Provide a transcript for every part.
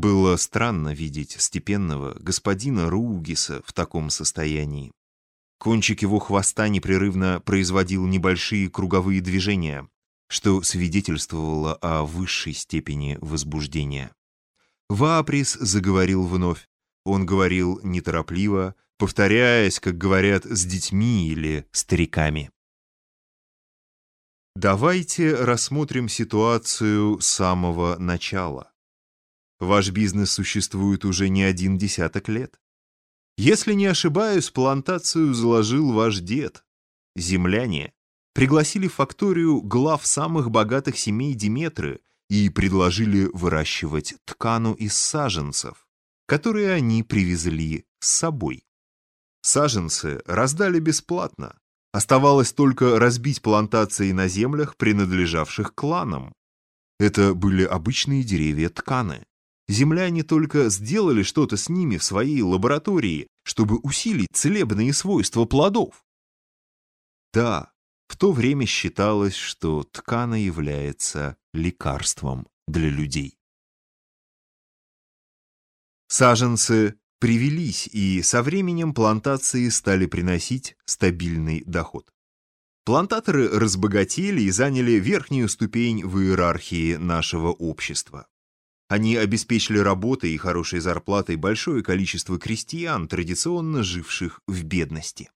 Было странно видеть степенного господина Ругиса в таком состоянии. Кончик его хвоста непрерывно производил небольшие круговые движения, что свидетельствовало о высшей степени возбуждения. Ваприс заговорил вновь. Он говорил неторопливо, повторяясь, как говорят с детьми или стариками. Давайте рассмотрим ситуацию с самого начала. Ваш бизнес существует уже не один десяток лет. Если не ошибаюсь, плантацию заложил ваш дед. Земляне пригласили в факторию глав самых богатых семей Диметры и предложили выращивать ткану из саженцев, которые они привезли с собой. Саженцы раздали бесплатно. Оставалось только разбить плантации на землях, принадлежавших кланам. Это были обычные деревья тканы. Земляне только сделали что-то с ними в своей лаборатории, чтобы усилить целебные свойства плодов. Да, в то время считалось, что ткана является лекарством для людей. Саженцы привелись, и со временем плантации стали приносить стабильный доход. Плантаторы разбогатели и заняли верхнюю ступень в иерархии нашего общества. Они обеспечили работой и хорошей зарплатой большое количество крестьян, традиционно живших в бедности.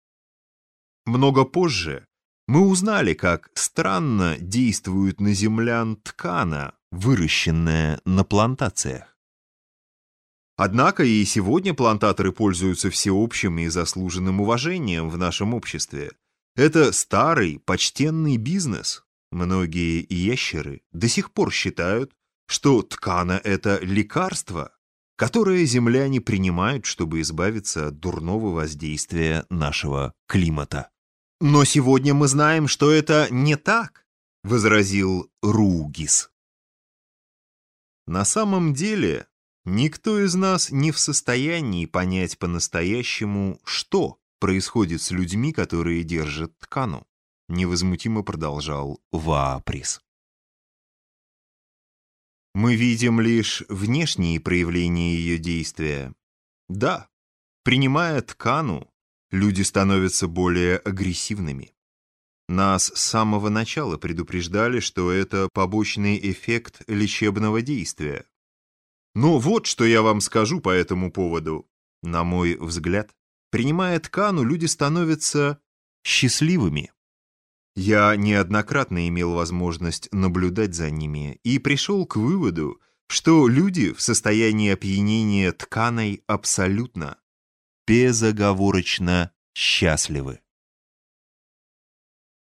Много позже мы узнали, как странно действует на землян ткана, выращенная на плантациях. Однако и сегодня плантаторы пользуются всеобщим и заслуженным уважением в нашем обществе. Это старый, почтенный бизнес. Многие ящеры до сих пор считают, что ткана — это лекарство, которое земляне принимают, чтобы избавиться от дурного воздействия нашего климата. «Но сегодня мы знаем, что это не так», — возразил Ругис. На самом деле, никто из нас не в состоянии понять по-настоящему, что происходит с людьми, которые держат ткану, невозмутимо продолжал Вааприс. Мы видим лишь внешние проявления ее действия. Да, принимая ткану, люди становятся более агрессивными. Нас с самого начала предупреждали, что это побочный эффект лечебного действия. Но вот что я вам скажу по этому поводу. На мой взгляд, принимая ткану, люди становятся счастливыми. Я неоднократно имел возможность наблюдать за ними и пришел к выводу, что люди в состоянии опьянения тканой абсолютно, безоговорочно счастливы.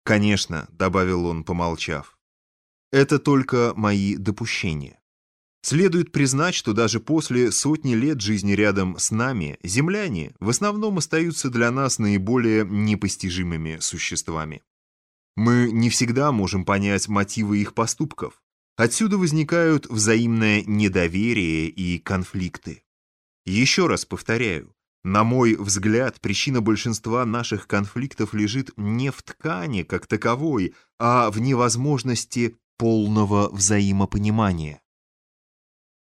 «Конечно», — добавил он, помолчав, — «это только мои допущения. Следует признать, что даже после сотни лет жизни рядом с нами земляне в основном остаются для нас наиболее непостижимыми существами. Мы не всегда можем понять мотивы их поступков. Отсюда возникают взаимное недоверие и конфликты. Еще раз повторяю, на мой взгляд, причина большинства наших конфликтов лежит не в ткани как таковой, а в невозможности полного взаимопонимания.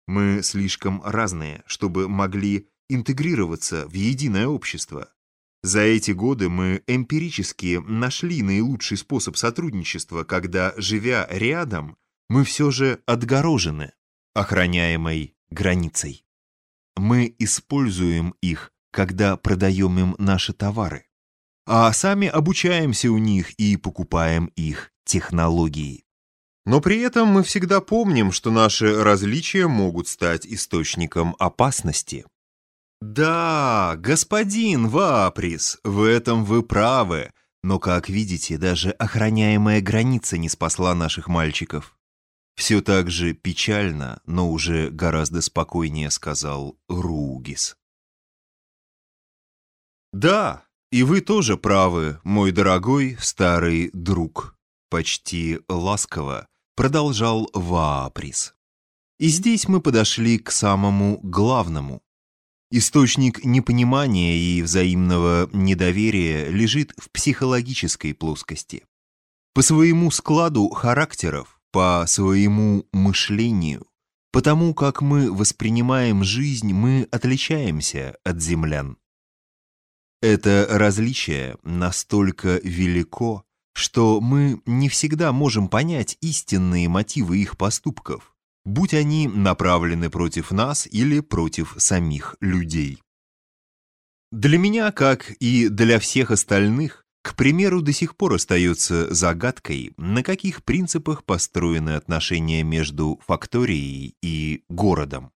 Мы слишком разные, чтобы могли интегрироваться в единое общество. За эти годы мы эмпирически нашли наилучший способ сотрудничества, когда, живя рядом, мы все же отгорожены охраняемой границей. Мы используем их, когда продаем им наши товары, а сами обучаемся у них и покупаем их технологии. Но при этом мы всегда помним, что наши различия могут стать источником опасности. «Да, господин Ваприс, в этом вы правы, но, как видите, даже охраняемая граница не спасла наших мальчиков». Все так же печально, но уже гораздо спокойнее сказал Ругис. «Да, и вы тоже правы, мой дорогой старый друг», почти ласково продолжал Вааприс. И здесь мы подошли к самому главному. Источник непонимания и взаимного недоверия лежит в психологической плоскости. По своему складу характеров, по своему мышлению, Потому как мы воспринимаем жизнь, мы отличаемся от землян. Это различие настолько велико, что мы не всегда можем понять истинные мотивы их поступков, будь они направлены против нас или против самих людей. Для меня, как и для всех остальных, к примеру, до сих пор остается загадкой, на каких принципах построены отношения между факторией и городом.